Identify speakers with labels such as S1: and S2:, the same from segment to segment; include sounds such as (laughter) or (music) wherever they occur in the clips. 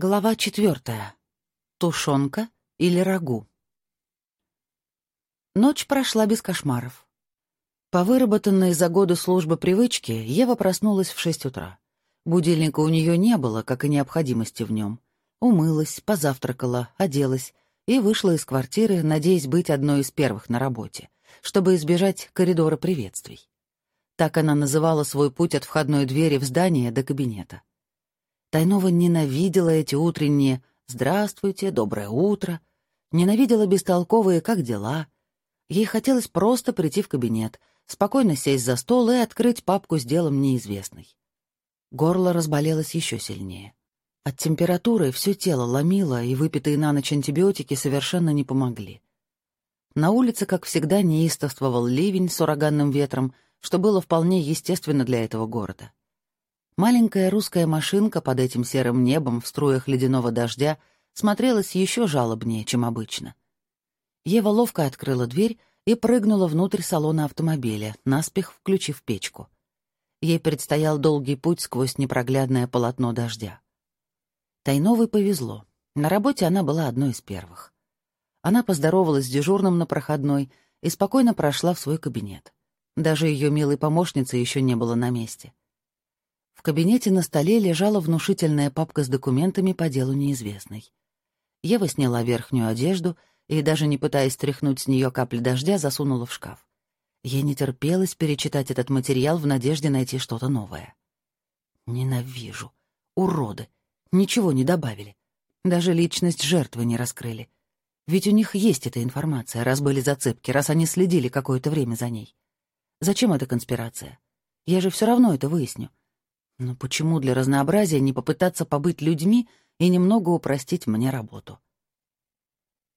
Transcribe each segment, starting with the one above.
S1: Глава четвертая. Тушенка или рагу. Ночь прошла без кошмаров. По выработанной за годы службы привычке Ева проснулась в шесть утра. Будильника у нее не было, как и необходимости в нем. Умылась, позавтракала, оделась и вышла из квартиры, надеясь быть одной из первых на работе, чтобы избежать коридора приветствий. Так она называла свой путь от входной двери в здание до кабинета. Тайнова ненавидела эти утренние «Здравствуйте», «Доброе утро», ненавидела бестолковые «Как дела?». Ей хотелось просто прийти в кабинет, спокойно сесть за стол и открыть папку с делом неизвестной. Горло разболелось еще сильнее. От температуры все тело ломило, и выпитые на ночь антибиотики совершенно не помогли. На улице, как всегда, неистовствовал ливень с ураганным ветром, что было вполне естественно для этого города. Маленькая русская машинка под этим серым небом в струях ледяного дождя смотрелась еще жалобнее, чем обычно. Ева ловко открыла дверь и прыгнула внутрь салона автомобиля, наспех включив печку. Ей предстоял долгий путь сквозь непроглядное полотно дождя. Тайновой повезло. На работе она была одной из первых. Она поздоровалась с дежурным на проходной и спокойно прошла в свой кабинет. Даже ее милой помощницы еще не было на месте. Кабинете на столе лежала внушительная папка с документами по делу неизвестной. Ева сняла верхнюю одежду и, даже не пытаясь стряхнуть с нее капли дождя, засунула в шкаф. Ей не терпелось перечитать этот материал в надежде найти что-то новое. Ненавижу. Уроды. Ничего не добавили. Даже личность жертвы не раскрыли. Ведь у них есть эта информация, раз были зацепки, раз они следили какое-то время за ней. Зачем эта конспирация? Я же все равно это выясню. Но почему для разнообразия не попытаться побыть людьми и немного упростить мне работу?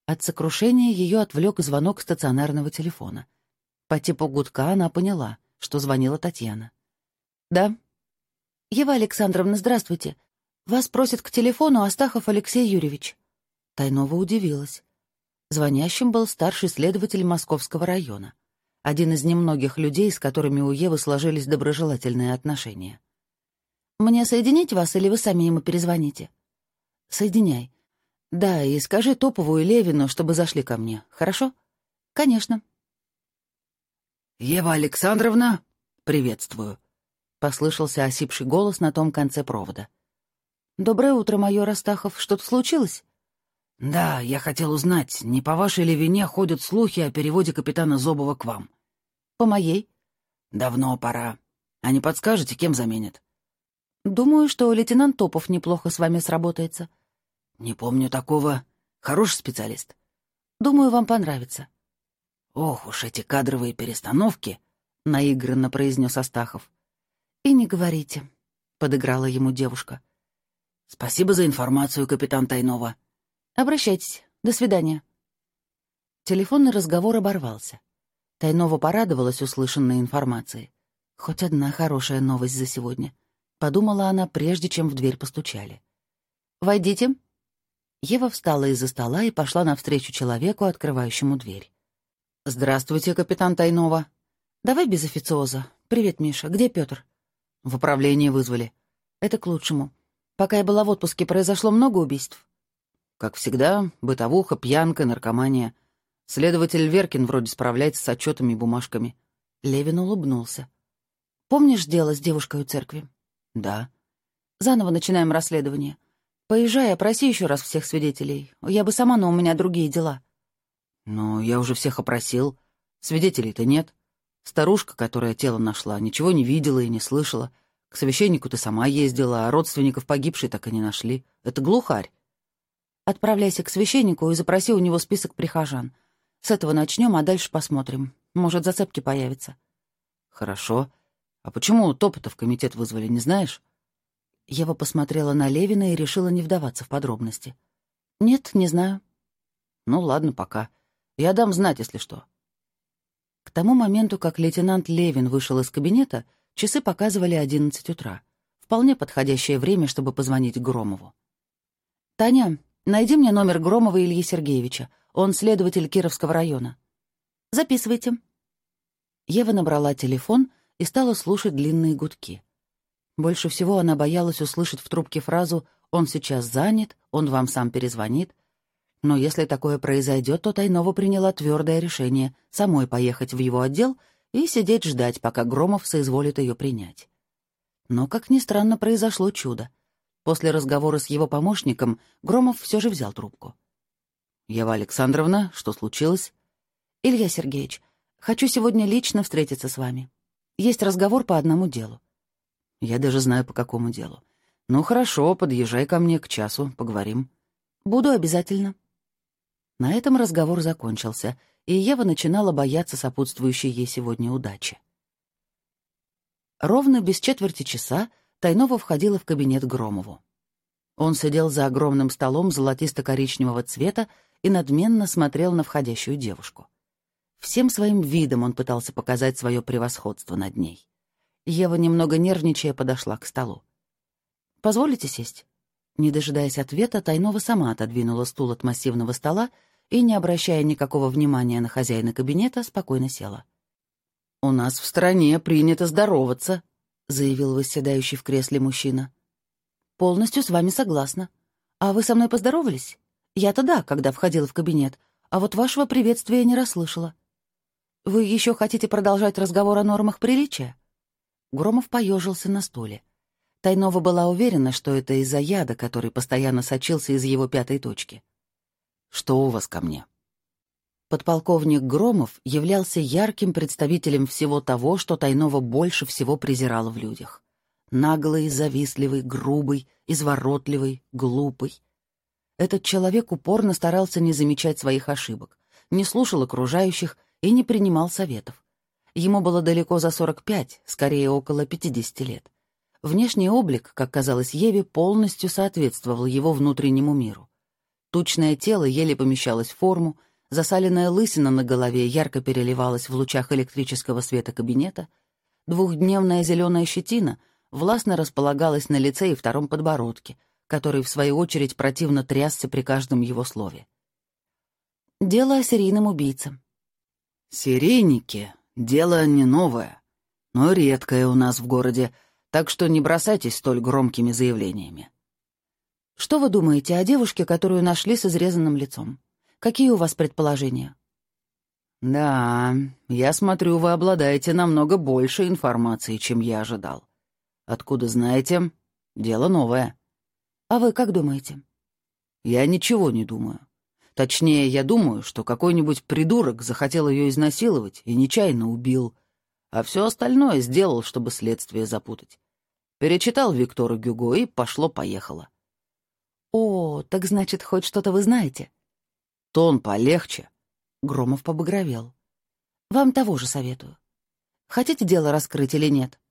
S1: От сокрушения ее отвлек звонок стационарного телефона. По типу гудка она поняла, что звонила Татьяна. «Да». «Ева Александровна, здравствуйте. Вас просит к телефону Астахов Алексей Юрьевич». Тайнова удивилась. Звонящим был старший следователь Московского района. Один из немногих людей, с которыми у Евы сложились доброжелательные отношения. Мне соединить вас, или вы сами ему перезвоните? Соединяй. Да, и скажи Топову и Левину, чтобы зашли ко мне, хорошо? Конечно.
S2: Ева Александровна, приветствую. Послышался осипший голос на том конце провода.
S1: Доброе утро, майор Астахов. Что-то случилось?
S2: Да, я хотел узнать, не по вашей ли вине ходят слухи о переводе капитана Зобова к вам?
S1: По моей.
S2: Давно пора. А не подскажете, кем заменят?
S1: Думаю, что лейтенант Топов неплохо с вами сработается.
S2: Не помню такого. Хороший специалист.
S1: Думаю, вам понравится.
S2: Ох уж эти кадровые перестановки, наигранно произнес Астахов.
S1: И не говорите, подыграла ему девушка.
S2: Спасибо за информацию, капитан Тайнова.
S1: Обращайтесь. До свидания. Телефонный разговор оборвался. Тайнова порадовалась услышанной информации. Хоть одна хорошая новость за сегодня подумала она, прежде чем в дверь постучали. «Войдите». Ева встала из-за стола и пошла навстречу человеку, открывающему дверь.
S2: «Здравствуйте, капитан Тайнова».
S1: «Давай без официоза. Привет, Миша. Где Пётр?»
S2: «В управление вызвали».
S1: «Это к лучшему. Пока я была в отпуске, произошло много убийств?»
S2: «Как всегда, бытовуха, пьянка, наркомания. Следователь Веркин вроде справляется с отчетами и бумажками».
S1: Левин улыбнулся. «Помнишь дело с девушкой у церкви?»
S2: «Да».
S1: «Заново начинаем расследование. Поезжай, опроси еще раз всех свидетелей. Я бы сама, но у меня другие дела».
S2: «Но я уже всех опросил. Свидетелей-то нет. Старушка, которая тело нашла, ничего не видела и не слышала. К священнику ты сама ездила, а родственников погибшей так и не нашли. Это глухарь».
S1: «Отправляйся к священнику и запроси у него список прихожан. С этого начнем, а дальше посмотрим. Может, зацепки появятся».
S2: «Хорошо. «А почему топота в комитет вызвали, не знаешь?»
S1: Ева посмотрела на Левина и решила не вдаваться в подробности. «Нет, не знаю».
S2: «Ну ладно, пока. Я дам знать, если что».
S1: К тому моменту, как лейтенант Левин вышел из кабинета, часы показывали одиннадцать утра. Вполне подходящее время, чтобы позвонить Громову. «Таня, найди мне номер Громова Ильи Сергеевича. Он следователь Кировского района». «Записывайте». Ева набрала телефон — и стала слушать длинные гудки. Больше всего она боялась услышать в трубке фразу «Он сейчас занят, он вам сам перезвонит». Но если такое произойдет, то Тайнова приняла твердое решение самой поехать в его отдел и сидеть ждать, пока Громов соизволит ее принять. Но, как ни странно, произошло чудо. После разговора с его помощником Громов все же взял трубку.
S2: «Ева Александровна, что случилось?»
S1: «Илья Сергеевич, хочу сегодня лично встретиться с вами. Есть разговор по одному делу».
S2: «Я даже знаю, по какому делу. Ну, хорошо, подъезжай ко мне к часу, поговорим».
S1: «Буду обязательно». На этом разговор закончился, и Ева начинала бояться сопутствующей ей сегодня удачи. Ровно без четверти часа Тайнова входила в кабинет Громову. Он сидел за огромным столом золотисто-коричневого цвета и надменно смотрел на входящую девушку. Всем своим видом он пытался показать свое превосходство над ней. Ева, немного нервничая, подошла к столу. «Позволите сесть?» Не дожидаясь ответа, Тайнова сама отодвинула стул от массивного стола и, не обращая никакого внимания на хозяина кабинета, спокойно села.
S2: «У нас в стране принято здороваться», — заявил восседающий в кресле мужчина.
S1: «Полностью с вами согласна. А вы со мной поздоровались? Я-то да, когда входила в кабинет, а вот вашего приветствия не расслышала. Вы еще хотите продолжать разговор о нормах приличия?» Громов поежился на стуле. Тайнова была уверена, что это из-за яда, который постоянно сочился из его пятой точки.
S2: «Что у вас ко мне?»
S1: Подполковник Громов являлся ярким представителем всего того, что Тайнова больше всего презирала в людях. Наглый, завистливый, грубый, изворотливый, глупый. Этот человек упорно старался не замечать своих ошибок, не слушал окружающих и не принимал советов. Ему было далеко за 45, скорее около 50 лет. Внешний облик, как казалось Еве, полностью соответствовал его внутреннему миру. Тучное тело еле помещалось в форму, Засаленная лысина на голове ярко переливалась в лучах электрического света кабинета. Двухдневная зеленая щетина властно располагалась на лице и втором подбородке, который, в свою очередь, противно трясся при каждом его слове. Дело о серийном убийце.
S2: «Серийники — дело не новое, но редкое у нас в городе, так что не бросайтесь столь громкими заявлениями».
S1: «Что вы думаете о девушке, которую нашли с изрезанным лицом?» Какие у вас предположения?»
S2: «Да, я смотрю, вы обладаете намного больше информации, чем я ожидал. Откуда знаете? Дело новое».
S1: «А вы как думаете?»
S2: «Я ничего не думаю. Точнее, я думаю, что какой-нибудь придурок захотел ее изнасиловать и нечаянно убил, а все остальное сделал, чтобы следствие запутать. Перечитал Виктора Гюго и пошло-поехало».
S1: «О, так значит, хоть что-то вы знаете?»
S2: Тон полегче.
S1: Громов побагровел. Вам того же советую. Хотите дело раскрыть или нет?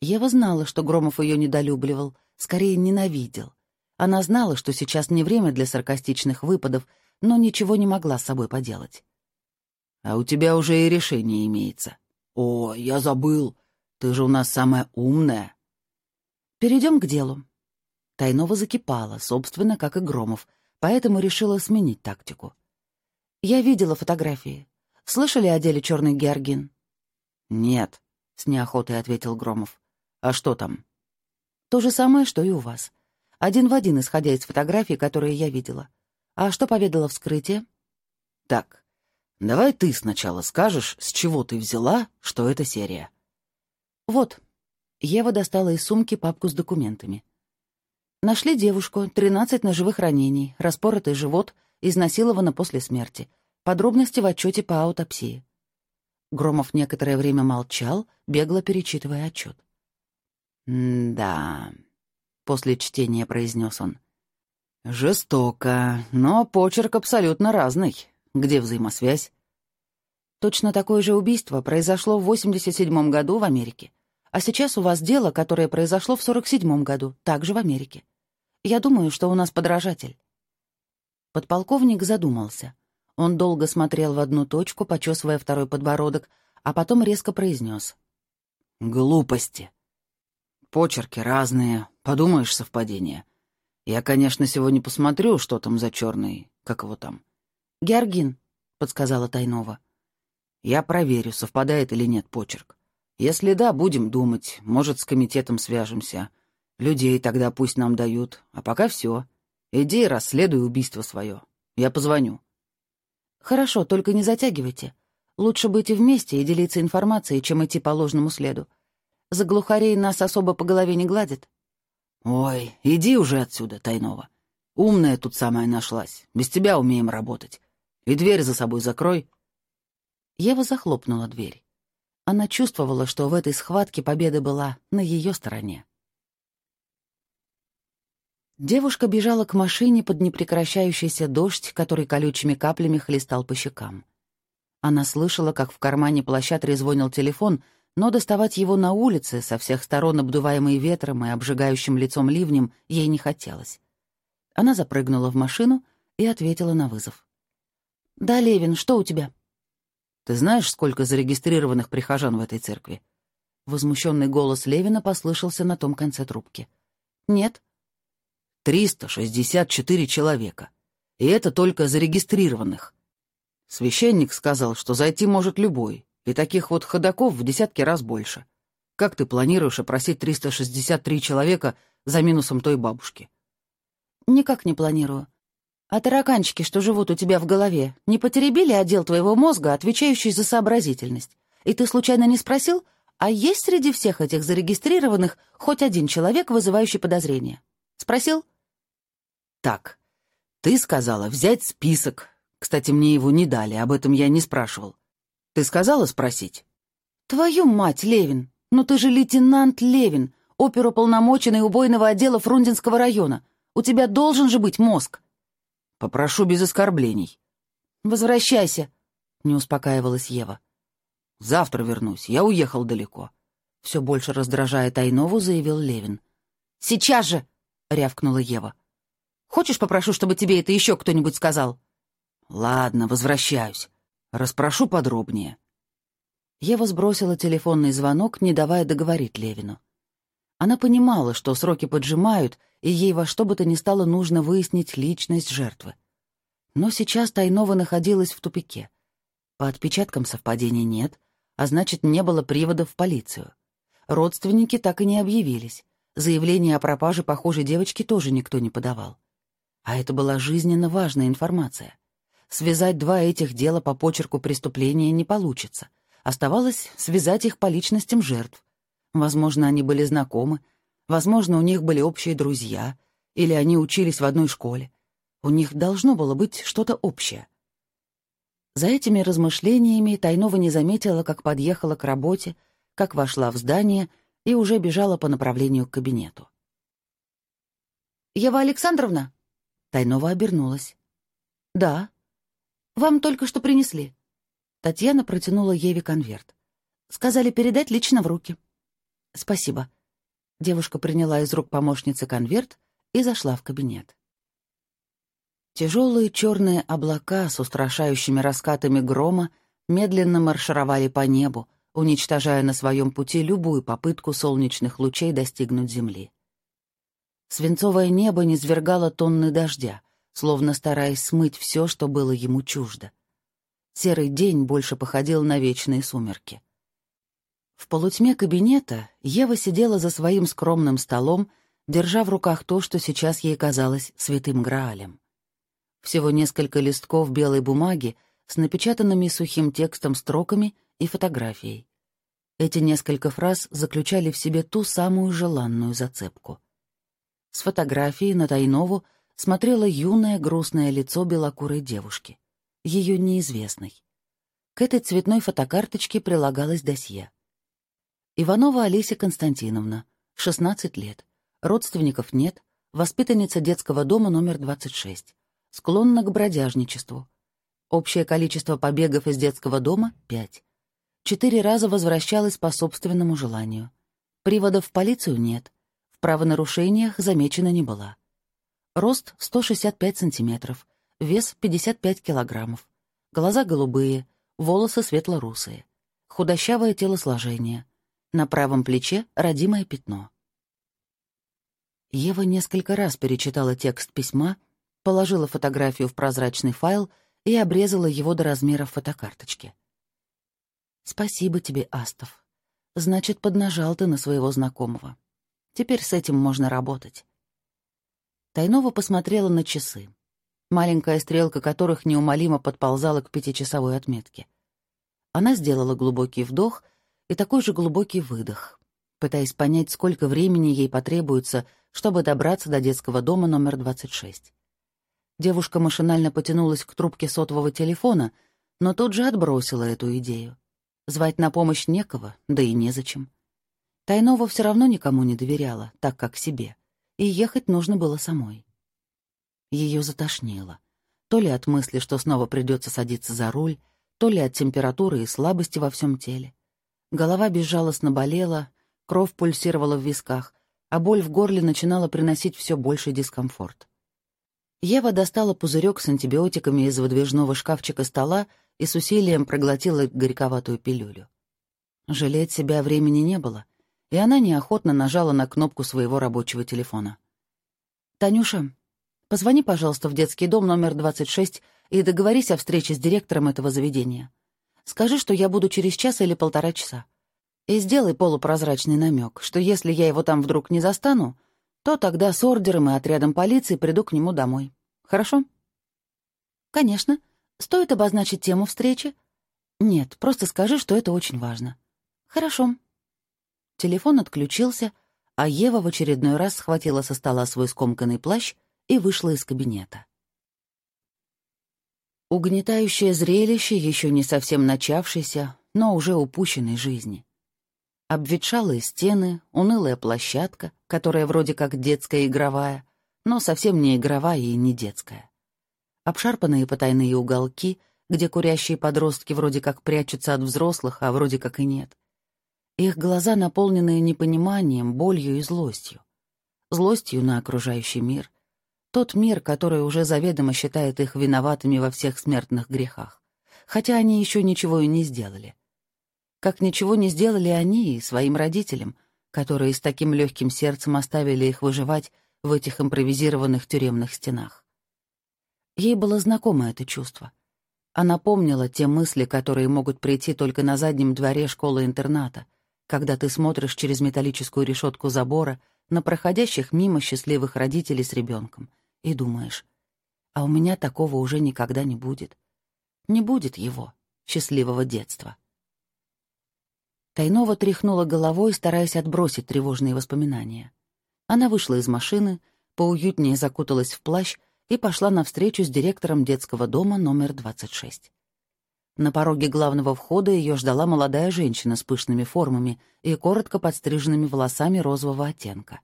S1: Ева знала, что Громов ее недолюбливал, скорее ненавидел. Она знала, что сейчас не время для саркастичных выпадов, но ничего не могла с собой поделать.
S2: «А у тебя уже и решение имеется. О, я забыл. Ты же у нас самая умная».
S1: Перейдем к делу. Тайнова закипала, собственно, как и Громов, поэтому решила сменить тактику. «Я видела фотографии. Слышали о деле «Черный георгин»?»
S2: «Нет», — с неохотой ответил Громов. «А что там?»
S1: «То же самое, что и у вас. Один в один, исходя из фотографий, которые я видела. А что поведало вскрытие?»
S2: «Так, давай ты сначала скажешь, с чего ты взяла, что это серия».
S1: «Вот». Ева достала из сумки папку с документами. Нашли девушку, 13 ножевых ранений, распоротый живот, изнасилована после смерти. Подробности в отчете по аутопсии. Громов некоторое время молчал, бегло перечитывая отчет.
S2: «Да», — после чтения произнес он. «Жестоко, но почерк абсолютно разный. Где взаимосвязь?»
S1: Точно такое же убийство произошло в 87 году в Америке. А сейчас у вас дело, которое произошло в 47 году, также в Америке. Я думаю, что у нас подражатель». Подполковник задумался. Он долго смотрел в одну точку, почесывая второй подбородок, а потом резко произнес.
S2: «Глупости. Почерки разные, подумаешь, совпадение. Я, конечно, сегодня посмотрю, что там за черный, как его там».
S1: «Георгин», — подсказала Тайнова.
S2: «Я проверю, совпадает или нет почерк. Если да, будем думать. Может, с комитетом свяжемся. Людей тогда пусть нам дают. А пока все. Иди расследуй убийство свое. Я позвоню.
S1: Хорошо, только не затягивайте. Лучше быть и вместе и делиться информацией, чем идти по ложному следу. За глухарей нас особо по голове не гладят.
S2: Ой, иди уже отсюда, Тайнова. Умная тут самая нашлась. Без тебя умеем работать. И дверь за собой закрой.
S1: Ева захлопнула дверь. Она чувствовала, что в этой схватке победа была на ее стороне. Девушка бежала к машине под непрекращающийся дождь, который колючими каплями хлестал по щекам. Она слышала, как в кармане плаща трезвонил телефон, но доставать его на улице, со всех сторон обдуваемый ветром и обжигающим лицом ливнем, ей не хотелось. Она запрыгнула в машину и ответила на вызов. «Да, Левин, что у тебя?»
S2: «Ты знаешь, сколько зарегистрированных прихожан в этой церкви?»
S1: Возмущенный голос Левина послышался на том конце трубки. «Нет»,
S2: 364 человека. И это только зарегистрированных. Священник сказал, что зайти может любой, и таких вот ходаков в десятки раз больше. Как ты планируешь опросить 363 человека за минусом той бабушки?
S1: Никак не планирую. А тараканчики, что живут у тебя в голове, не потеребили отдел твоего мозга, отвечающий за сообразительность? И ты случайно не спросил, а есть среди всех этих зарегистрированных хоть один человек, вызывающий подозрение? Спросил?
S2: Так, ты сказала взять список. Кстати, мне его не дали, об этом я не спрашивал. Ты сказала спросить?
S1: Твою мать, Левин! Ну ты же лейтенант Левин, оперуполномоченный убойного отдела Фрунзенского района. У тебя должен же быть мозг.
S2: Попрошу без оскорблений.
S1: Возвращайся, не успокаивалась Ева.
S2: Завтра вернусь, я уехал далеко.
S1: Все больше раздражая Тайнову, заявил Левин. Сейчас же! рявкнула Ева. Хочешь, попрошу, чтобы тебе это еще кто-нибудь сказал?»
S2: «Ладно, возвращаюсь. Распрошу подробнее».
S1: Ева сбросила телефонный звонок, не давая договорить Левину. Она понимала, что сроки поджимают, и ей во что бы то ни стало нужно выяснить личность жертвы. Но сейчас Тайнова находилась в тупике. По отпечаткам совпадений нет, а значит, не было приводов в полицию. Родственники так и не объявились. Заявление о пропаже похожей девочки тоже никто не подавал. А это была жизненно важная информация. Связать два этих дела по почерку преступления не получится. Оставалось связать их по личностям жертв. Возможно, они были знакомы, возможно, у них были общие друзья, или они учились в одной школе. У них должно было быть что-то общее. За этими размышлениями Тайнова не заметила, как подъехала к работе, как вошла в здание и уже бежала по направлению к кабинету. «Ева Александровна?» Тайнова обернулась. «Да. Вам только что принесли». Татьяна протянула Еве конверт. «Сказали передать лично в руки». «Спасибо». Девушка приняла из рук помощницы конверт и зашла в кабинет. Тяжелые черные облака с устрашающими раскатами грома медленно маршировали по небу, уничтожая на своем пути любую попытку солнечных лучей достигнуть Земли. Свинцовое небо низвергало тонны дождя, словно стараясь смыть все, что было ему чуждо. Серый день больше походил на вечные сумерки. В полутьме кабинета Ева сидела за своим скромным столом, держа в руках то, что сейчас ей казалось святым Граалем. Всего несколько листков белой бумаги с напечатанными сухим текстом строками и фотографией. Эти несколько фраз заключали в себе ту самую желанную зацепку — с фотографии на Тайнову смотрело юное грустное лицо белокурой девушки, ее неизвестной. К этой цветной фотокарточке прилагалось досье. Иванова Олеся Константиновна, 16 лет, родственников нет, воспитанница детского дома номер 26, склонна к бродяжничеству. Общее количество побегов из детского дома — 5. Четыре раза возвращалась по собственному желанию. Приводов в полицию нет — в правонарушениях замечена не была. Рост 165 сантиметров, вес 55 килограммов, глаза голубые, волосы светло-русые, худощавое телосложение, на правом плече родимое пятно. Ева несколько раз перечитала текст письма, положила фотографию в прозрачный файл и обрезала его до размеров фотокарточки. «Спасибо тебе, Астов. Значит, поднажал ты на своего знакомого. Теперь с этим можно работать. Тайнова посмотрела на часы, маленькая стрелка которых неумолимо подползала к пятичасовой отметке. Она сделала глубокий вдох и такой же глубокий выдох, пытаясь понять, сколько времени ей потребуется, чтобы добраться до детского дома номер 26. Девушка машинально потянулась к трубке сотового телефона, но тут же отбросила эту идею. Звать на помощь некого, да и незачем. Тайнова все равно никому не доверяла, так как себе, и ехать нужно было самой. Ее затошнило. То ли от мысли, что снова придется садиться за руль, то ли от температуры и слабости во всем теле. Голова безжалостно болела, кровь пульсировала в висках, а боль в горле начинала приносить все больший дискомфорт. Ева достала пузырек с антибиотиками из выдвижного шкафчика стола и с усилием проглотила горьковатую пилюлю. Жалеть себя времени не было, и она неохотно нажала на кнопку своего рабочего телефона. «Танюша, позвони, пожалуйста, в детский дом номер 26 и договорись о встрече с директором этого заведения. Скажи, что я буду через час или полтора часа. И сделай полупрозрачный намек, что если я его там вдруг не застану, то тогда с ордером и отрядом полиции приду к нему домой. Хорошо? Конечно. Стоит обозначить тему встречи? Нет, просто скажи, что это очень важно. Хорошо. Телефон отключился, а Ева в очередной раз схватила со стола свой скомканный плащ и вышла из кабинета. Угнетающее зрелище еще не совсем начавшейся, но уже упущенной жизни. Обветшалые стены, унылая площадка, которая вроде как детская игровая, но совсем не игровая и не детская. Обшарпанные потайные уголки, где курящие подростки вроде как прячутся от взрослых, а вроде как и нет. Их глаза наполнены непониманием, болью и злостью. Злостью на окружающий мир, тот мир, который уже заведомо считает их виноватыми во всех смертных грехах, хотя они еще ничего и не сделали. Как ничего не сделали они и своим родителям, которые с таким легким сердцем оставили их выживать в этих импровизированных тюремных стенах. Ей было знакомо это чувство. Она помнила те мысли, которые могут прийти только на заднем дворе школы-интерната, когда ты смотришь через металлическую решетку забора на проходящих мимо счастливых родителей с ребенком и думаешь, а у меня такого уже никогда не будет. Не будет его, счастливого детства. Тайнова тряхнула головой, стараясь отбросить тревожные воспоминания. Она вышла из машины, поуютнее закуталась в плащ и пошла навстречу с директором детского дома номер 26. На пороге главного входа ее ждала молодая женщина с пышными формами и коротко подстриженными волосами розового оттенка.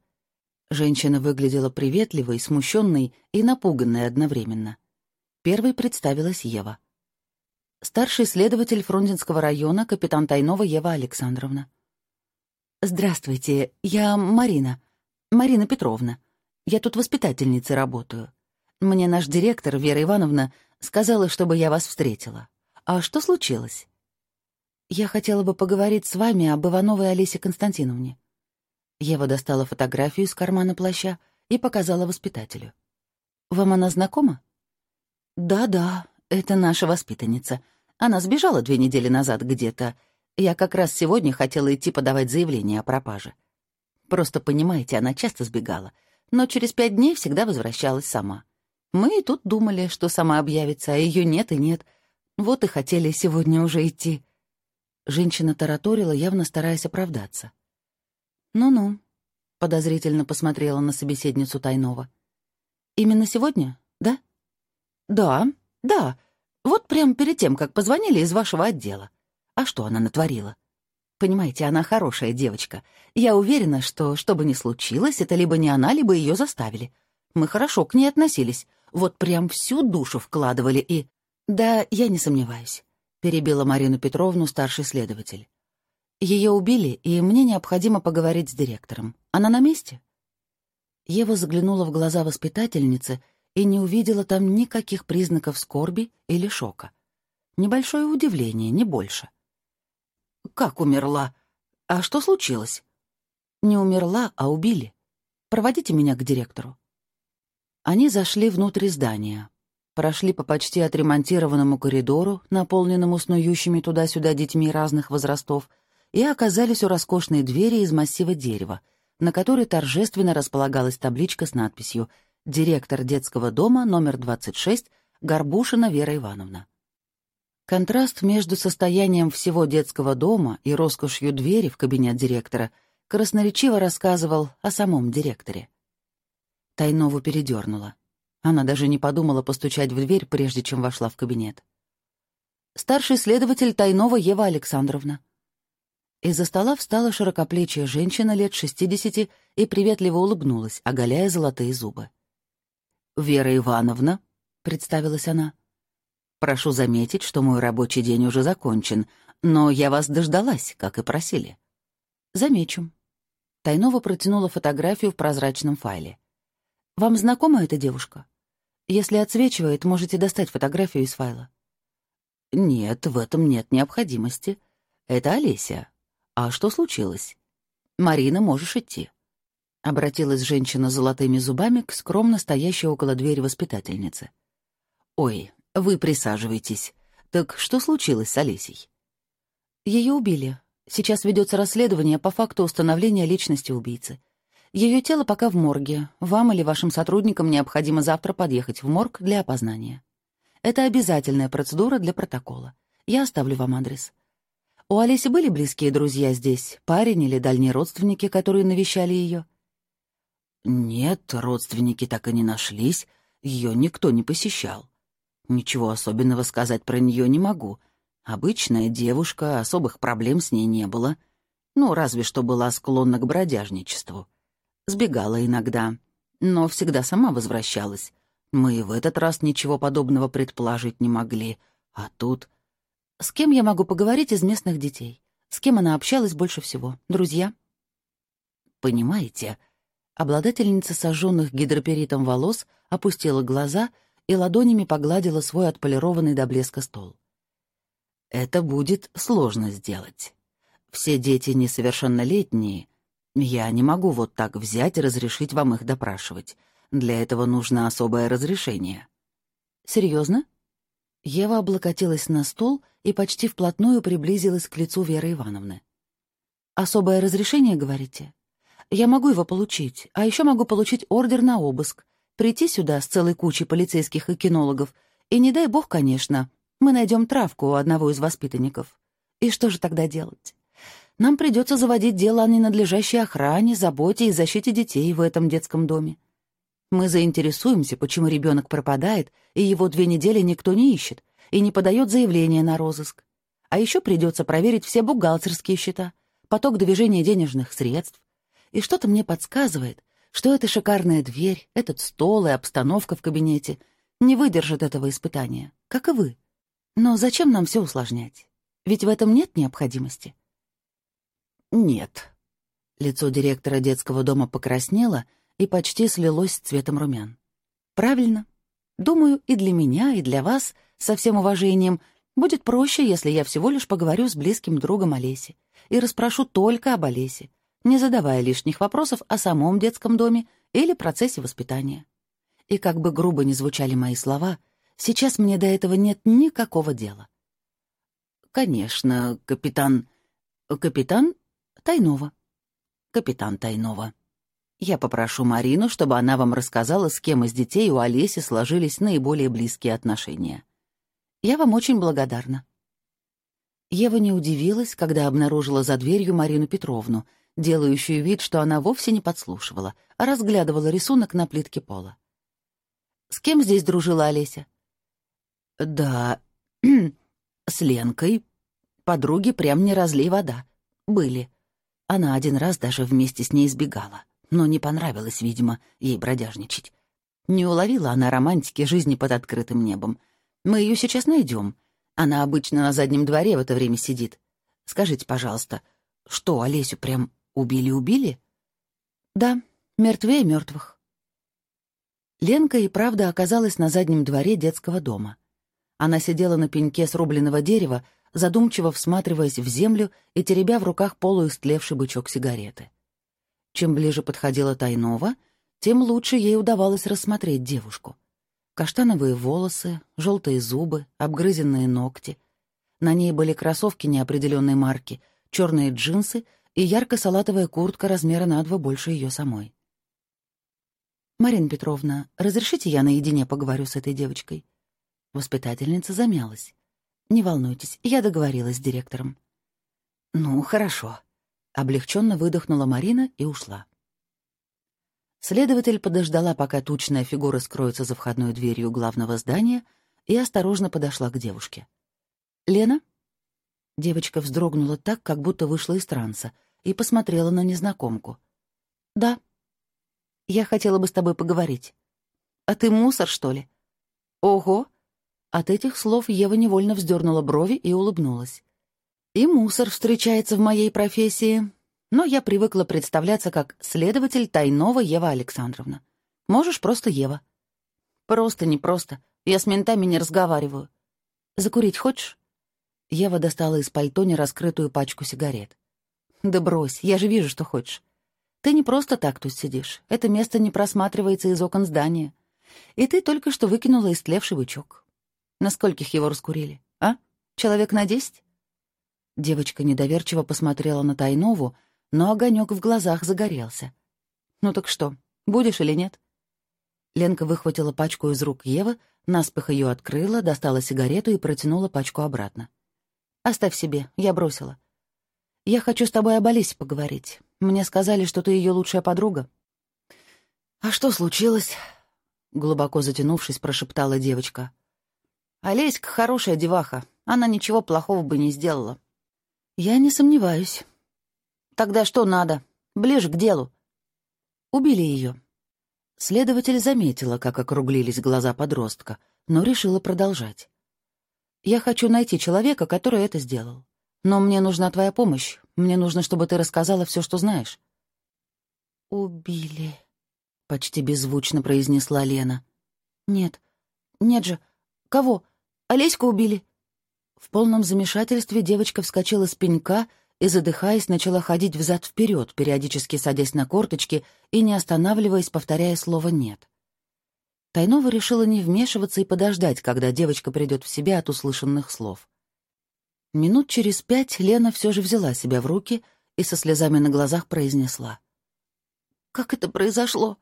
S1: Женщина выглядела приветливой, смущенной и напуганной одновременно. Первой представилась Ева. Старший следователь Фрунзенского района, капитан Тайнова Ева Александровна. «Здравствуйте, я Марина. Марина Петровна. Я тут воспитательницей работаю. Мне наш директор, Вера Ивановна, сказала, чтобы я вас встретила. А что случилось?» «Я хотела бы поговорить с вами об Ивановой Олесе Константиновне». Ева достала фотографию из кармана плаща и показала воспитателю. «Вам она знакома?» «Да-да, это наша воспитанница. Она сбежала две недели назад где-то. Я как раз сегодня хотела идти подавать заявление о пропаже. Просто, понимаете, она часто сбегала, но через пять дней всегда возвращалась сама. Мы и тут думали, что сама объявится, а ее нет и нет. Вот и хотели сегодня уже идти». Женщина тараторила, явно стараясь оправдаться. «Ну-ну», — подозрительно посмотрела на собеседницу Тайнова. «Именно сегодня, да?» «Да, да. Вот прямо перед тем, как позвонили из вашего отдела. А что она натворила?» «Понимаете, она хорошая девочка. Я уверена, что, что бы ни случилось, это либо не она, либо ее заставили. Мы хорошо к ней относились. Вот прям всю душу вкладывали и...» «Да, я не сомневаюсь», — перебила Марину Петровну старший следователь. Ее убили, и мне необходимо поговорить с директором. Она на месте?» Ева заглянула в глаза воспитательницы и не увидела там никаких признаков скорби или шока. Небольшое удивление, не больше. «Как умерла? А что случилось?» «Не умерла, а убили. Проводите меня к директору». Они зашли внутрь здания, прошли по почти отремонтированному коридору, наполненному снующими туда-сюда детьми разных возрастов, и оказались у роскошной двери из массива дерева, на которой торжественно располагалась табличка с надписью «Директор детского дома номер 26 Горбушина Вера Ивановна». Контраст между состоянием всего детского дома и роскошью двери в кабинет директора красноречиво рассказывал о самом директоре. Тайнову передернула. Она даже не подумала постучать в дверь, прежде чем вошла в кабинет. «Старший следователь Тайнова Ева Александровна». Из-за стола встала широкоплечья женщина лет шестидесяти и приветливо улыбнулась, оголяя золотые зубы. «Вера Ивановна», — представилась она, — Прошу заметить, что мой рабочий день уже закончен, но я вас дождалась, как и просили. Замечу. Тайнова протянула фотографию в прозрачном файле. Вам знакома эта девушка? Если отсвечивает, можете достать фотографию из файла. Нет, в этом нет необходимости. Это Олеся. А что случилось? Марина, можешь идти. Обратилась женщина с золотыми зубами к скромно стоящей около двери воспитательнице. «Ой, «Вы присаживайтесь. Так что случилось с Олесей?» Ее убили. Сейчас ведется расследование по факту установления личности убийцы. Ее тело пока в морге. Вам или вашим сотрудникам необходимо завтра подъехать в морг для опознания. Это обязательная процедура для протокола. Я оставлю вам адрес. У Олеси были близкие друзья здесь, парень или дальние родственники, которые навещали ее? Нет, родственники так и не нашлись, ее никто не посещал. Ничего особенного сказать про нее не могу. Обычная девушка, особых проблем с ней не было. Ну, разве что была склонна к бродяжничеству. Сбегала иногда, но всегда сама возвращалась. Мы и в этот раз ничего подобного предположить не могли. А тут... С кем я могу поговорить из местных детей? С кем она общалась больше всего? Друзья? Понимаете, обладательница сожженных гидроперитом волос опустила глаза — и ладонями погладила свой отполированный до блеска стол. «Это будет сложно сделать. Все дети несовершеннолетние. Я не могу вот так взять и разрешить вам их допрашивать. Для этого нужно особое разрешение». «Серьезно?» Ева облокотилась на стол и почти вплотную приблизилась к лицу Веры Ивановны. «Особое разрешение, говорите? Я могу его получить, а еще могу получить ордер на обыск, прийти сюда с целой кучей полицейских и кинологов, и не дай бог, конечно, мы найдем травку у одного из воспитанников. И что же тогда делать? Нам придется заводить дело о ненадлежащей охране, заботе и защите детей в этом детском доме. Мы заинтересуемся, почему ребенок пропадает, и его две недели никто не ищет, и не подает заявление на розыск. А еще придется проверить все бухгалтерские счета, поток движения денежных средств. И что-то мне подсказывает, что эта шикарная дверь, этот стол и обстановка в кабинете не выдержат этого испытания, как и вы. Но зачем нам все усложнять? Ведь в этом нет необходимости. Нет. Лицо директора детского дома покраснело и почти слилось с цветом румян. Правильно. Думаю, и для меня, и для вас, со всем уважением, будет проще, если я всего лишь поговорю с близким другом Олеси и расспрошу только об Олесе, не задавая лишних вопросов о самом детском доме или процессе воспитания. И как бы грубо ни звучали мои слова, сейчас мне до этого нет никакого дела. Конечно, капитан... Капитан Тайнова. Капитан Тайнова. Я попрошу Марину, чтобы она вам рассказала, с кем из детей у Олеси сложились наиболее близкие отношения. Я вам очень благодарна. Ева не удивилась, когда обнаружила за дверью Марину Петровну — делающую вид, что она вовсе не подслушивала, а разглядывала рисунок на плитке пола. «С кем здесь дружила Олеся?» «Да, (clears throat) с Ленкой. Подруги прям не разлей вода. Были. Она один раз даже вместе с ней сбегала, но не понравилось, видимо, ей бродяжничать. Не уловила она романтики жизни под открытым небом. Мы ее сейчас найдем. Она обычно на заднем дворе в это время сидит. Скажите, пожалуйста, что Олесю прям Убили-убили? Да, мертвее мертвых. Ленка и правда оказалась на заднем дворе детского дома. Она сидела на пеньке срубленного дерева, задумчиво всматриваясь в землю и теребя в руках полуистлевший бычок сигареты. Чем ближе подходила Тайнова, тем лучше ей удавалось рассмотреть девушку. Каштановые волосы, желтые зубы, обгрызенные ногти. На ней были кроссовки неопределенной марки — черные джинсы и ярко-салатовая куртка размера на два больше ее самой. «Марина Петровна, разрешите я наедине поговорю с этой девочкой?» Воспитательница замялась. «Не волнуйтесь, я договорилась с директором». «Ну, хорошо», — облегченно выдохнула Марина и ушла. Следователь подождала, пока тучная фигура скроется за входной дверью главного здания, и осторожно подошла к девушке. «Лена?» Девочка вздрогнула так, как будто вышла из транса, и посмотрела на незнакомку. «Да», я хотела бы с тобой поговорить. А ты мусор, что ли? Ого! От этих слов Ева невольно вздернула брови и улыбнулась. И мусор встречается в моей профессии. Но я привыкла представляться как следователь Тайнова Ева Александровна. Можешь просто Ева. Просто не просто. Я с ментами не разговариваю. Закурить хочешь? Ева достала из пальто нераскрытую пачку сигарет. «Да брось, я же вижу, что хочешь. Ты не просто так тут сидишь. Это место не просматривается из окон здания. И ты только что выкинула истлевший бычок. На скольких его раскурили, а? Человек на десять?» Девочка недоверчиво посмотрела на Тайнову, но огонек в глазах загорелся. «Ну так что, будешь или нет?» Ленка выхватила пачку из рук Евы, наспех ее открыла, достала сигарету и протянула пачку обратно. «Оставь себе, я бросила. Я хочу с тобой об Алисе поговорить. Мне сказали, что ты ее лучшая подруга». «А что случилось?» Глубоко затянувшись, прошептала девочка. «Олеська хорошая деваха. Она ничего плохого бы не сделала». «Я не сомневаюсь». «Тогда что надо? Ближе к делу». «Убили ее». Следователь заметила, как округлились глаза подростка, но решила продолжать. «Я хочу найти человека, который это сделал. Но мне нужна твоя помощь. Мне нужно, чтобы ты рассказала все, что знаешь». «Убили», — почти беззвучно произнесла Лена. «Нет, нет же. Кого? Олеську убили?» В полном замешательстве девочка вскочила с пенька и, задыхаясь, начала ходить взад-вперед, периодически садясь на корточки и, не останавливаясь, повторяя слово «нет». Тайнова решила не вмешиваться и подождать, когда девочка придет в себя от услышанных слов. Минут через пять Лена все же взяла себя в руки и со слезами на глазах произнесла. «Как это произошло?»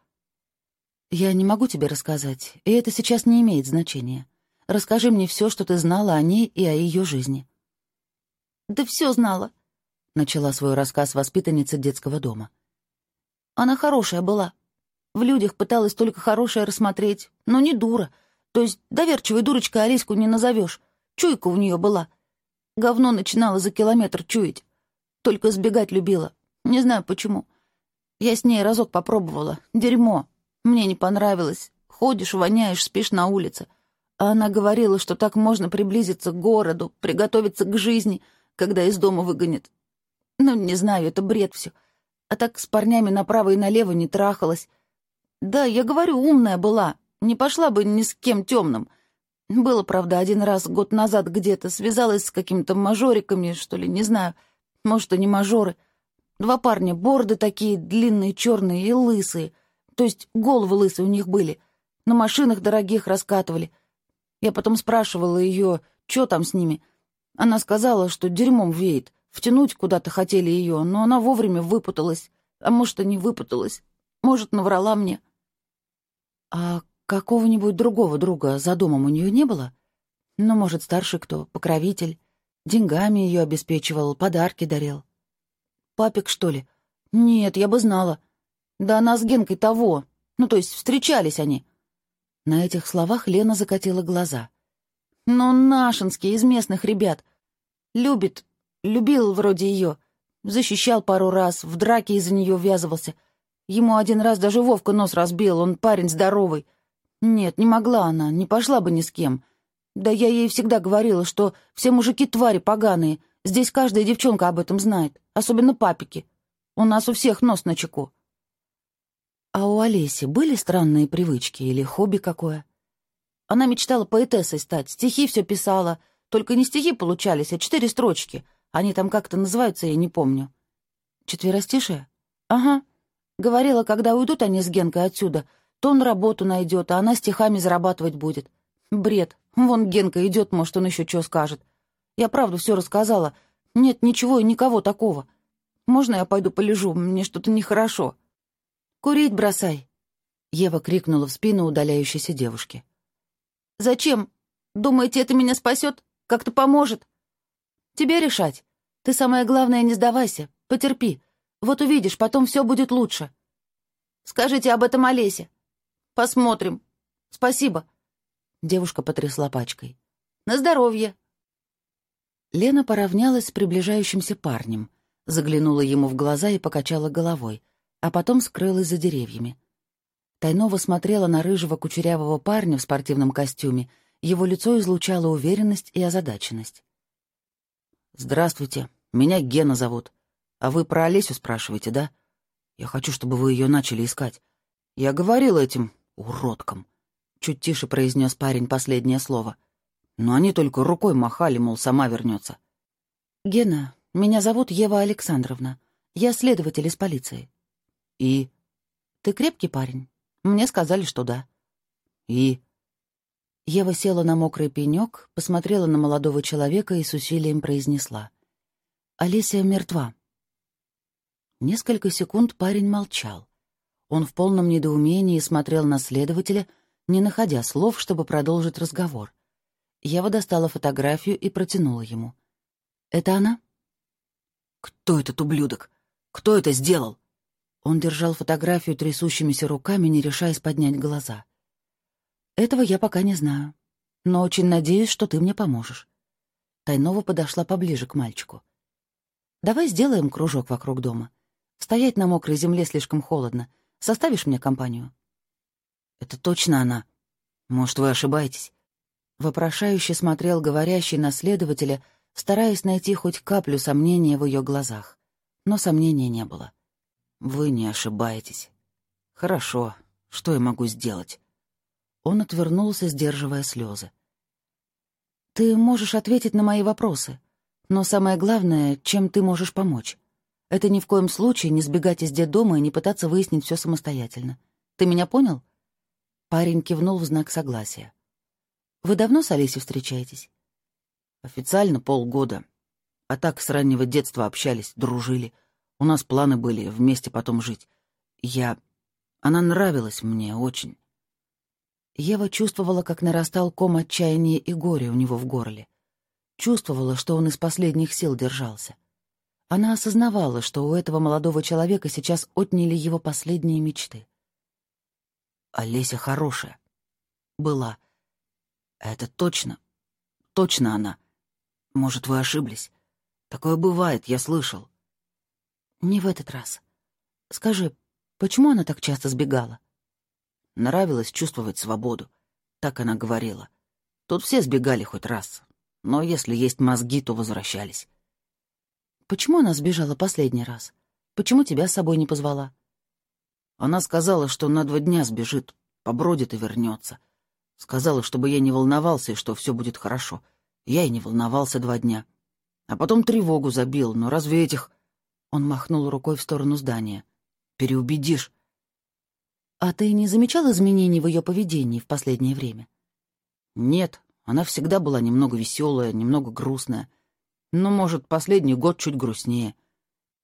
S1: «Я не могу тебе рассказать, и это сейчас не имеет значения. Расскажи мне все, что ты знала о ней и о ее жизни». «Да все знала», — начала свой рассказ воспитанница детского дома. «Она хорошая была. В людях пыталась только хорошее рассмотреть, но не дура. То есть доверчивой дурочкой Алиску не назовешь. Чуйка у нее была — Говно начинала за километр чуять. Только сбегать любила. Не знаю почему. Я с ней разок попробовала. Дерьмо. Мне не понравилось. Ходишь, воняешь, спишь на улице. А она говорила, что так можно приблизиться к городу, приготовиться к жизни, когда из дома выгонят. Ну, не знаю, это бред все. А так с парнями направо и налево не трахалась. Да, я говорю, умная была. Не пошла бы ни с кем темным. Было, правда, один раз год назад где-то связалась с какими-то мажориками, что ли, не знаю. Может, и не мажоры. Два парня, борды такие, длинные, черные и лысые. То есть головы лысые у них были. На машинах дорогих раскатывали. Я потом спрашивала ее, что там с ними. Она сказала, что дерьмом веет. Втянуть куда-то хотели ее, но она вовремя выпуталась. А может, и не выпуталась. Может, наврала мне. «А Какого-нибудь другого друга за домом у нее не было? Ну, может, старший кто, покровитель. Деньгами ее обеспечивал, подарки дарил. Папик, что ли? Нет, я бы знала. Да она с Генкой того. Ну, то есть встречались они. На этих словах Лена закатила глаза. Ну, нашинский, из местных ребят. Любит, любил вроде ее. Защищал пару раз, в драке из-за нее ввязывался. Ему один раз даже Вовка нос разбил, он парень здоровый. Нет, не могла она, не пошла бы ни с кем. Да я ей всегда говорила, что все мужики твари поганые. Здесь каждая девчонка об этом знает, особенно папики. У нас у всех нос на чеку. А у Олеси были странные привычки или хобби какое? Она мечтала поэтессой стать, стихи все писала. Только не стихи получались, а четыре строчки. Они там как-то называются, я не помню. Четверостишие? Ага. Говорила, когда уйдут они с Генкой отсюда — то он работу найдет, а она стихами зарабатывать будет. Бред. Вон Генка идет, может, он еще что скажет. Я правду все рассказала.
S3: Нет ничего и никого такого. Можно я пойду полежу? Мне что-то нехорошо. Курить бросай!» Ева крикнула в спину удаляющейся девушке. «Зачем? Думаете, это меня спасет? Как-то поможет?» «Тебе решать. Ты самое главное не сдавайся. Потерпи. Вот увидишь, потом все будет лучше. Скажите об этом Олесе. Посмотрим. Спасибо. Девушка потрясла пачкой. На здоровье.
S1: Лена поравнялась с приближающимся парнем, заглянула ему в глаза и покачала головой, а потом скрылась за деревьями. Тайнова смотрела на рыжего кучерявого парня в спортивном костюме, его лицо излучало уверенность и озадаченность.
S2: «Здравствуйте, меня Гена зовут. А вы про Олесю спрашиваете, да? Я хочу, чтобы вы ее начали искать. Я говорил этим уродкам. Чуть тише произнес парень последнее слово. Но они только рукой махали, мол, сама вернется.
S1: Гена, меня зовут Ева Александровна. Я следователь из полиции.
S2: И?
S1: Ты крепкий парень? Мне сказали, что да.
S2: И?
S1: Ева села на мокрый пенек, посмотрела на молодого человека и с усилием произнесла. «Олеся мертва». Несколько секунд парень молчал. Он в полном недоумении смотрел на следователя, не находя слов, чтобы продолжить разговор. Ева достала фотографию и протянула ему. «Это она?»
S2: «Кто этот ублюдок? Кто это сделал?»
S1: Он держал фотографию трясущимися руками, не решаясь поднять глаза. «Этого я пока не знаю, но очень надеюсь, что ты мне поможешь». Тайнова подошла поближе к мальчику. «Давай сделаем кружок вокруг дома. Стоять на мокрой земле слишком холодно. Составишь мне компанию?»
S2: «Это точно она. Может, вы ошибаетесь?»
S1: Вопрошающе смотрел говорящий на следователя, стараясь найти хоть каплю сомнения в ее глазах. Но сомнения не было.
S2: «Вы не ошибаетесь. Хорошо. Что я могу сделать?»
S1: Он отвернулся, сдерживая слезы. «Ты можешь ответить на мои вопросы, но самое главное, чем ты можешь помочь. Это ни в коем случае не сбегать из детдома и не пытаться выяснить все самостоятельно. Ты меня понял?» Парень кивнул в знак согласия. «Вы давно с Алисей встречаетесь?»
S2: «Официально полгода. А так с раннего детства общались, дружили. У нас планы были вместе потом жить. Я... Она нравилась мне очень».
S1: Ева чувствовала, как нарастал ком отчаяния и горя у него в горле. Чувствовала, что он из последних сил держался. Она осознавала, что у этого молодого человека сейчас отняли его последние мечты.
S2: «Олеся хорошая. Была. Это точно. Точно она. Может, вы ошиблись. Такое бывает, я слышал».
S1: «Не в этот раз. Скажи, почему она так часто сбегала?»
S2: Нравилось чувствовать свободу. Так она говорила. Тут все сбегали хоть раз. Но если есть мозги, то возвращались.
S1: Почему она сбежала последний раз? Почему тебя с собой не позвала?»
S2: Она сказала, что на два дня сбежит, побродит и вернется. Сказала, чтобы я не волновался и что все будет хорошо. Я и не волновался два дня. А потом тревогу забил, но разве этих... Он махнул рукой в сторону здания. «Переубедишь».
S1: «А ты не замечал изменений в ее поведении в последнее время?»
S2: «Нет, она всегда была немного веселая, немного грустная. Но, может, последний год чуть грустнее.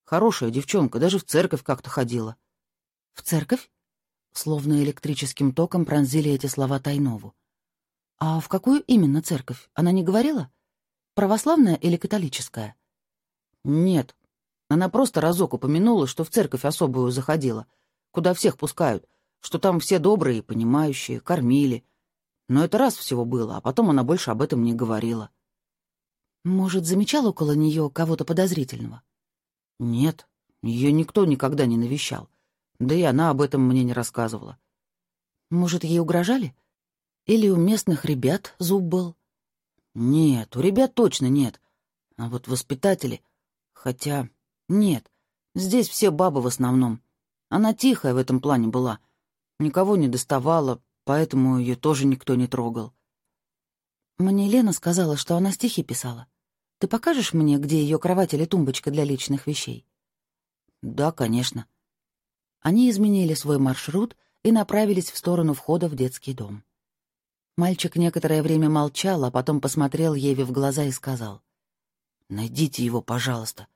S2: Хорошая девчонка, даже в церковь как-то ходила.
S1: В церковь? Словно электрическим током пронзили эти слова Тайнову. А в какую именно церковь? Она не говорила? Православная или католическая?
S2: Нет. Она просто разок упомянула, что в церковь особую заходила, куда всех пускают, что там все добрые понимающие, кормили. Но это раз всего было, а потом она больше об этом не говорила.
S1: Может, замечал около нее кого-то подозрительного?
S2: Нет, ее никто никогда не навещал. Да и она об этом мне не рассказывала.
S1: Может, ей угрожали? Или у местных ребят зуб был?
S2: Нет, у ребят точно нет. А вот воспитатели... Хотя... Нет, здесь все бабы в основном. Она тихая в этом плане была. Никого не доставала, поэтому ее тоже никто не трогал.
S1: Мне Лена сказала, что она стихи писала. Ты покажешь мне, где ее кровать или тумбочка для личных вещей?»
S2: «Да, конечно».
S1: Они изменили свой маршрут и направились в сторону входа в детский дом. Мальчик некоторое время молчал, а потом посмотрел Еве в глаза и сказал.
S2: Найдите его, пожалуйста.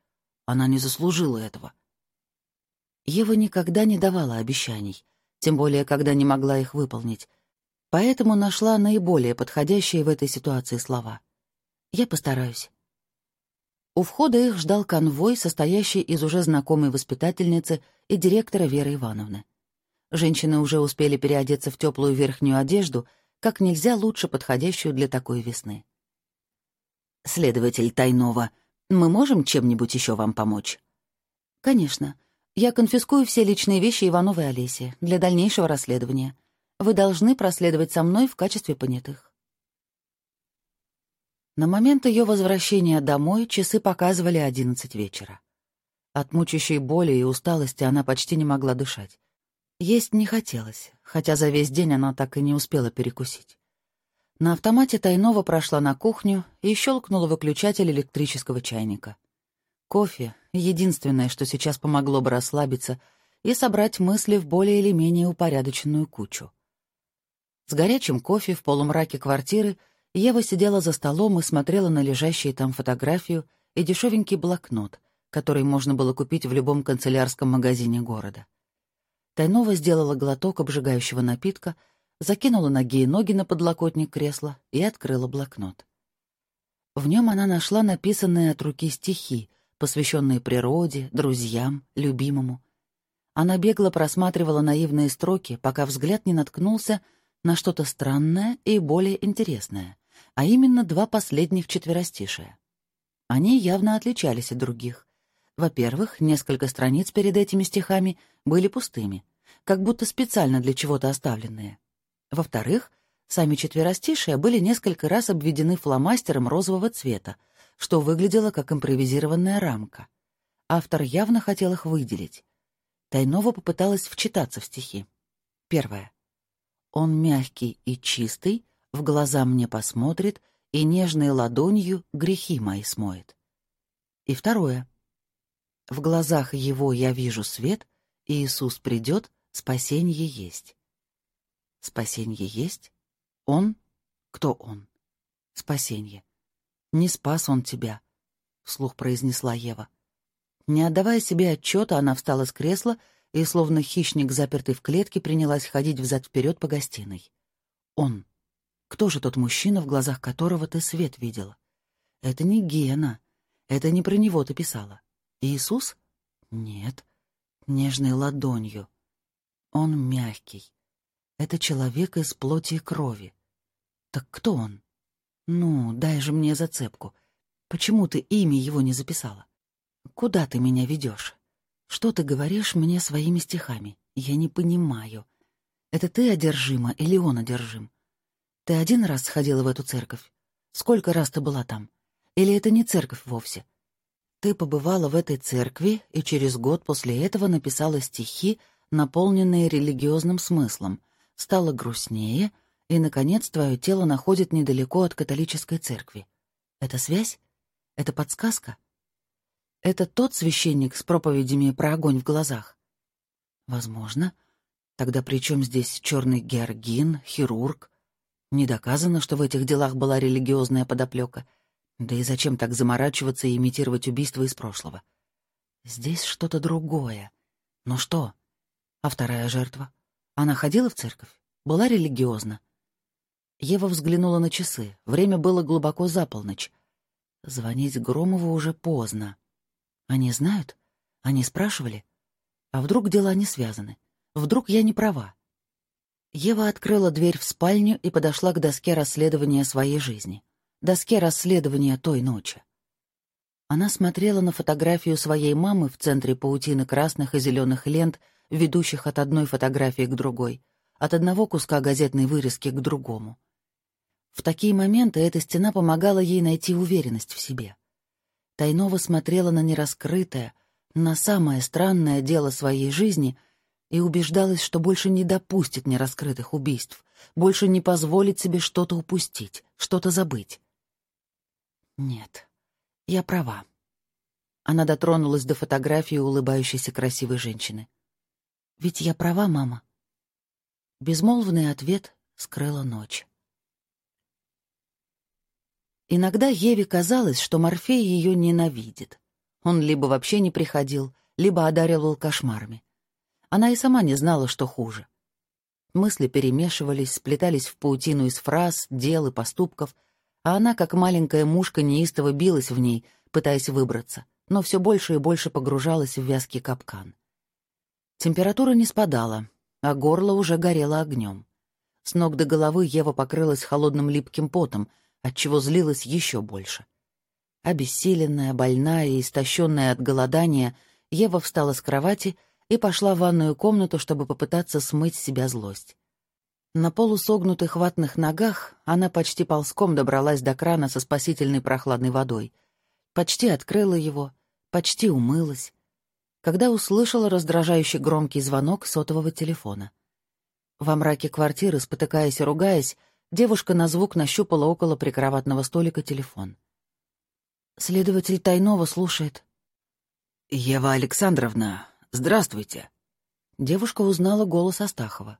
S2: Она не заслужила этого.
S1: Ева никогда не давала обещаний, тем более, когда не могла их выполнить, поэтому нашла наиболее подходящие в этой ситуации слова. «Я постараюсь». У входа их ждал конвой, состоящий из уже знакомой воспитательницы и директора Веры Ивановны. Женщины уже успели переодеться в теплую верхнюю одежду, как нельзя лучше подходящую для такой весны. «Следователь Тайнова, мы можем чем-нибудь еще вам помочь?» «Конечно. Я конфискую все личные вещи Ивановой Олеси для дальнейшего расследования. Вы должны проследовать со мной в качестве понятых». На момент ее возвращения домой часы показывали одиннадцать вечера. От мучащей боли и усталости она почти не могла дышать. Есть не хотелось, хотя за весь день она так и не успела перекусить. На автомате Тайнова прошла на кухню и щелкнула выключатель электрического чайника. Кофе — единственное, что сейчас помогло бы расслабиться и собрать мысли в более или менее упорядоченную кучу. С горячим кофе в полумраке квартиры — Ева сидела за столом и смотрела на лежащие там фотографию и дешевенький блокнот, который можно было купить в любом канцелярском магазине города. Тайнова сделала глоток обжигающего напитка, закинула ноги и ноги на подлокотник кресла и открыла блокнот. В нем она нашла написанные от руки стихи, посвященные природе, друзьям, любимому. Она бегло просматривала наивные строки, пока взгляд не наткнулся на что-то странное и более интересное а именно два последних четверостишия. Они явно отличались от других. Во-первых, несколько страниц перед этими стихами были пустыми, как будто специально для чего-то оставленные. Во-вторых, сами четверостишия были несколько раз обведены фломастером розового цвета, что выглядело как импровизированная рамка. Автор явно хотел их выделить. Тайнова попыталась вчитаться в стихи. Первое. «Он мягкий и чистый, в глаза мне посмотрит и нежной ладонью грехи мои смоет. И второе. В глазах его я вижу свет, и Иисус придет, спасенье есть. Спасенье есть? Он? Кто он? Спасенье. Не спас он тебя, — вслух произнесла Ева. Не отдавая себе отчета, она встала с кресла и, словно хищник, запертый в клетке, принялась ходить взад-вперед по гостиной. Он. Кто же тот мужчина, в глазах которого ты свет видела? Это не Гена. Это не про него ты писала. Иисус? Нет. Нежной ладонью. Он мягкий. Это человек из плоти и крови. Так кто он? Ну, дай же мне зацепку. Почему ты имя его не записала? Куда ты меня ведешь? Что ты говоришь мне своими стихами? Я не понимаю. Это ты одержима или он одержим? Ты один раз сходила в эту церковь? Сколько раз ты была там? Или это не церковь вовсе? Ты побывала в этой церкви и через год после этого написала стихи, наполненные религиозным смыслом, стала грустнее, и, наконец, твое тело находит недалеко от католической церкви. Это связь? Это подсказка? Это тот священник с проповедями про огонь в глазах? Возможно. Тогда при чем здесь черный георгин, хирург, не доказано, что в этих делах была религиозная подоплека. Да и зачем так заморачиваться и имитировать убийство из прошлого? Здесь что-то другое. Ну что? А вторая жертва? Она ходила в церковь? Была религиозна? Ева взглянула на часы. Время было глубоко за полночь. Звонить Громову уже поздно. Они знают? Они спрашивали? А вдруг дела не связаны? Вдруг я не права? Ева открыла дверь в спальню и подошла к доске расследования своей жизни. Доске расследования той ночи. Она смотрела на фотографию своей мамы в центре паутины красных и зеленых лент, ведущих от одной фотографии к другой, от одного куска газетной вырезки к другому. В такие моменты эта стена помогала ей найти уверенность в себе. Тайнова смотрела на нераскрытое, на самое странное дело своей жизни — и убеждалась, что больше не допустит нераскрытых убийств, больше не позволит себе что-то упустить, что-то забыть. Нет, я права. Она дотронулась до фотографии улыбающейся красивой женщины. «Ведь я права, мама?» Безмолвный ответ скрыла ночь. Иногда Еве казалось, что Морфей ее ненавидит. Он либо вообще не приходил, либо одаривал кошмарами. Она и сама не знала, что хуже. Мысли перемешивались, сплетались в паутину из фраз, дел и поступков, а она, как маленькая мушка, неистово билась в ней, пытаясь выбраться, но все больше и больше погружалась в вязкий капкан. Температура не спадала, а горло уже горело огнем. С ног до головы Ева покрылась холодным липким потом, отчего злилась еще больше. Обессиленная, больная и истощенная от голодания, Ева встала с кровати и пошла в ванную комнату, чтобы попытаться смыть с себя злость. На полусогнутых ватных ногах она почти ползком добралась до крана со спасительной прохладной водой. Почти открыла его, почти умылась, когда услышала раздражающий громкий звонок сотового телефона. Во мраке квартиры, спотыкаясь и ругаясь, девушка на звук нащупала около прикроватного столика телефон. Следователь Тайнова слушает.
S2: «Ева Александровна, здравствуйте».
S1: Девушка узнала голос Астахова.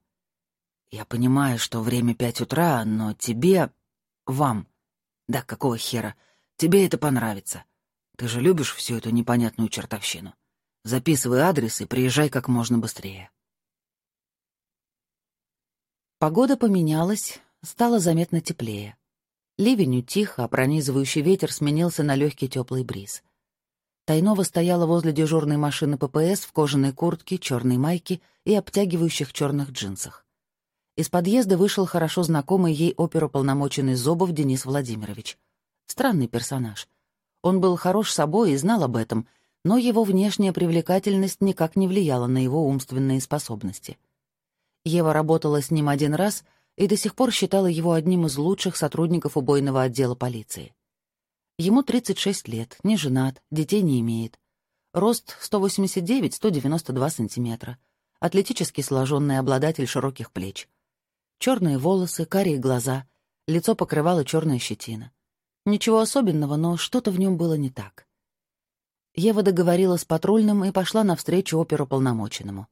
S2: «Я понимаю, что время пять утра, но тебе... вам... Да какого хера? Тебе это понравится. Ты же любишь всю эту непонятную чертовщину. Записывай адрес и приезжай как можно быстрее».
S1: Погода поменялась, стало заметно теплее. Ливень утих, а пронизывающий ветер сменился на легкий теплый бриз. Тайнова стояла возле дежурной машины ППС в кожаной куртке, черной майке и обтягивающих черных джинсах. Из подъезда вышел хорошо знакомый ей оперуполномоченный Зобов Денис Владимирович. Странный персонаж. Он был хорош собой и знал об этом, но его внешняя привлекательность никак не влияла на его умственные способности. Ева работала с ним один раз — и до сих пор считала его одним из лучших сотрудников убойного отдела полиции. Ему 36 лет, не женат, детей не имеет. Рост 189-192 сантиметра. Атлетически сложенный обладатель широких плеч. Черные волосы, карие глаза, лицо покрывало черная щетина. Ничего особенного, но что-то в нем было не так. Ева договорила с патрульным и пошла навстречу оперуполномоченному.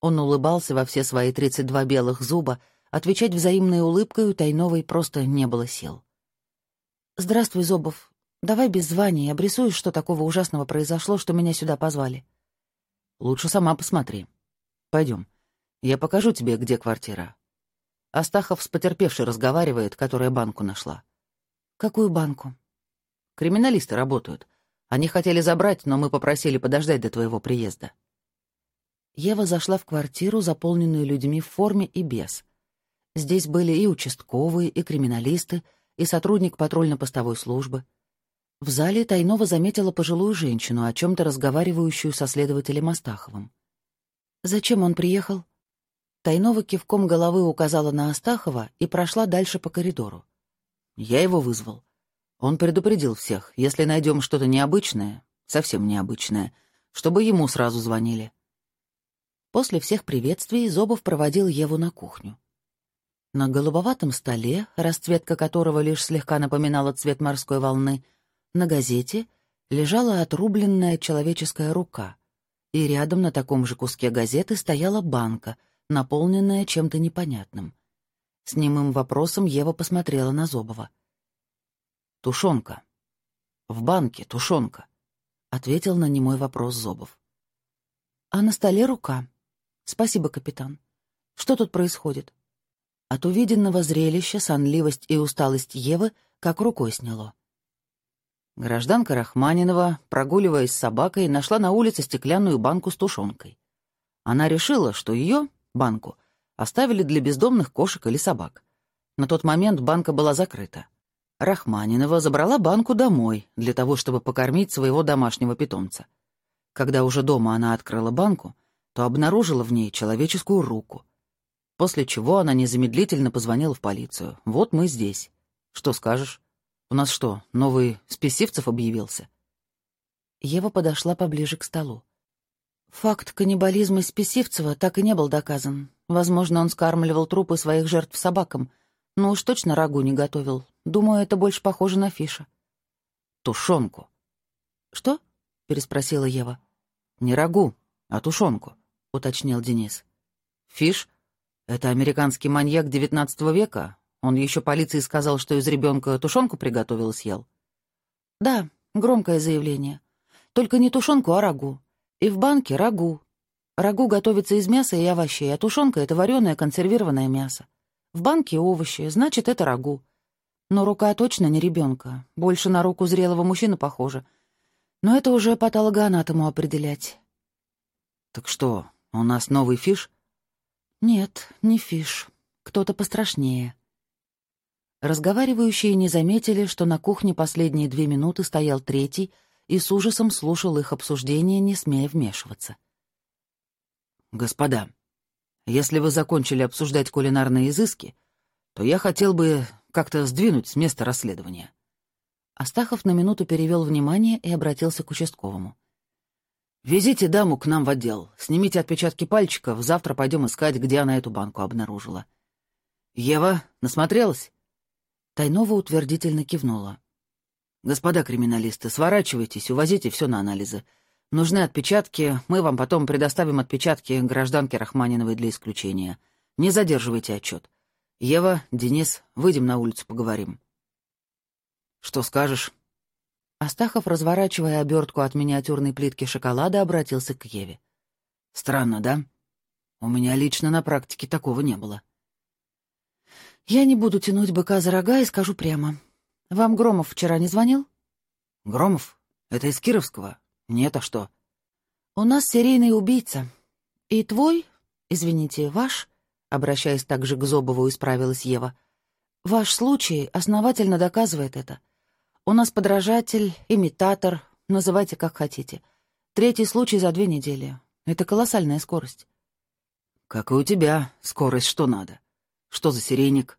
S1: Он улыбался во все свои 32 белых зуба, Отвечать взаимной улыбкой у Тайновой просто не было сил. «Здравствуй, Зобов. Давай без званий, обрисуешь, что такого ужасного произошло, что меня сюда позвали».
S2: «Лучше сама посмотри. Пойдем. Я покажу тебе, где квартира». Астахов с потерпевшей разговаривает, которая банку нашла.
S1: «Какую банку?»
S2: «Криминалисты работают. Они хотели забрать, но мы попросили подождать до твоего приезда».
S1: Ева зашла в квартиру, заполненную людьми в форме и без. Здесь были и участковые, и криминалисты, и сотрудник патрульно-постовой службы. В зале Тайнова заметила пожилую женщину, о чем-то разговаривающую со следователем Астаховым. «Зачем он приехал?» Тайнова кивком головы указала на Астахова и прошла дальше по коридору.
S2: «Я его вызвал. Он предупредил всех, если найдем что-то необычное, совсем необычное, чтобы ему сразу звонили».
S1: После всех приветствий Зобов проводил Еву на кухню. На голубоватом столе, расцветка которого лишь слегка напоминала цвет морской волны, на газете лежала отрубленная человеческая рука, и рядом на таком же куске газеты стояла банка, наполненная чем-то непонятным. С немым вопросом Ева посмотрела на Зобова.
S2: «Тушенка. В банке тушенка», — ответил на немой вопрос Зобов.
S1: «А на столе рука. Спасибо, капитан. Что тут происходит?» От увиденного зрелища сонливость и усталость Евы как рукой сняло.
S2: Гражданка Рахманинова, прогуливаясь с собакой, нашла на улице стеклянную банку с тушенкой. Она решила, что ее, банку, оставили для бездомных кошек или собак. На тот момент банка была закрыта. Рахманинова забрала банку домой для того, чтобы покормить своего домашнего питомца. Когда уже дома она открыла банку, то обнаружила в ней человеческую руку — После чего она незамедлительно позвонила в полицию. «Вот мы здесь. Что скажешь? У нас что, новый спесивцев объявился?»
S1: Ева подошла поближе к столу. Факт каннибализма Списивцева так и не был доказан. Возможно, он скармливал трупы своих жертв собакам, но уж точно рагу не готовил. Думаю, это больше похоже на Фиша.
S2: «Тушенку».
S1: «Что?» — переспросила Ева.
S2: «Не рагу, а тушенку», — уточнил Денис. «Фиш это американский маньяк XIX века. Он еще полиции сказал, что из ребенка тушенку приготовил и съел.
S3: Да, громкое заявление. Только не тушенку, а рагу. И в банке рагу. Рагу готовится из мяса и овощей, а тушенка — это вареное консервированное мясо. В банке овощи, значит, это рагу. Но рука точно не ребенка, больше на руку зрелого мужчины похожа. Но это уже патологоанатому определять.
S2: «Так что, у нас новый Фиш?»
S3: «Нет, не Фиш. Кто-то пострашнее». Разговаривающие не заметили, что на кухне последние две минуты стоял третий и с ужасом слушал их обсуждение, не смея вмешиваться.
S2: «Господа, если вы закончили обсуждать кулинарные изыски, то я хотел бы как-то сдвинуть с места расследования».
S3: Астахов на минуту перевел внимание и обратился к участковому.
S2: «Везите даму к нам в отдел, снимите отпечатки пальчиков, завтра пойдем искать, где она эту банку обнаружила». «Ева, насмотрелась?»
S3: Тайнова утвердительно кивнула.
S2: «Господа криминалисты, сворачивайтесь, увозите все на анализы. Нужны отпечатки, мы вам потом предоставим отпечатки гражданки Рахманиновой для исключения. Не задерживайте отчет. Ева, Денис, выйдем на улицу, поговорим». «Что скажешь?»
S3: Астахов, разворачивая обертку от миниатюрной плитки шоколада, обратился к Еве.
S2: «Странно, да? У меня лично на практике такого не было».
S3: «Я не буду тянуть быка за рога и скажу прямо. Вам Громов вчера не звонил?»
S2: «Громов? Это из Кировского? Нет, а что?»
S3: «У нас серийный убийца. И твой, извините, ваш, обращаясь также к Зобову, исправилась Ева, ваш случай основательно доказывает это. У нас подражатель, имитатор, называйте как хотите. Третий случай за две недели. Это колоссальная скорость».
S2: «Как и у тебя, скорость что надо. Что за серийник?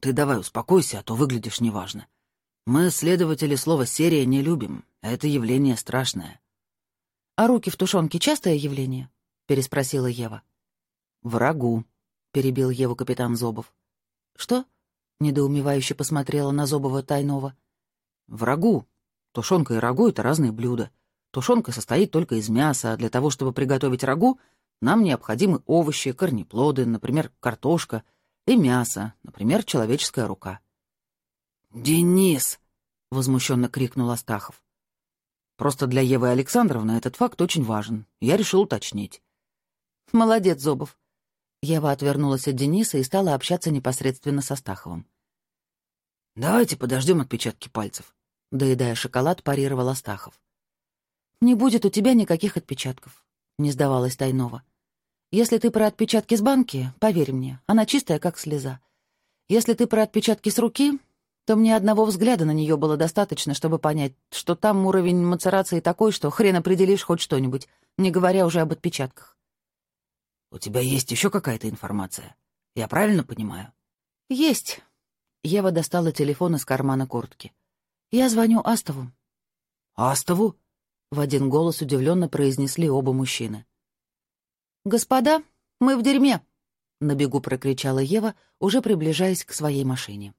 S2: Ты давай успокойся, а то выглядишь неважно. Мы, следователи, слово «серия» не любим, а это явление страшное.
S3: «А руки в тушенке — частое явление?» — переспросила Ева.
S2: «Врагу», — перебил Еву капитан Зобов.
S3: «Что?» — недоумевающе посмотрела на Зобова Тайнова.
S2: «Врагу. Тушенка и рагу — это разные блюда. Тушенка состоит только из мяса, а для того, чтобы приготовить рагу, нам необходимы овощи, корнеплоды, например, картошка, и мясо, например, человеческая рука».
S3: «Денис!»
S2: — возмущенно крикнул Астахов. «Просто для Евы Александровны этот факт очень важен. Я решил уточнить».
S3: «Молодец, Зобов». Ева отвернулась от Дениса и стала общаться непосредственно с Астаховым.
S2: «Давайте подождем отпечатки пальцев», —
S3: доедая шоколад, парировал Астахов. «Не будет у тебя никаких отпечатков», — не сдавалась Тайнова. «Если ты про отпечатки с банки, поверь мне, она чистая, как слеза. Если ты про отпечатки с руки, то мне одного взгляда на нее было достаточно, чтобы понять, что там уровень мацерации такой, что хрен определишь хоть что-нибудь, не говоря уже об отпечатках.
S2: «У тебя есть еще какая-то информация? Я правильно понимаю?»
S3: «Есть». Ева достала телефон из кармана куртки. «Я звоню Астову».
S2: «Астову?»
S3: — в один голос удивленно произнесли оба мужчины. «Господа, мы в дерьме!» — на бегу прокричала Ева, уже приближаясь к своей машине.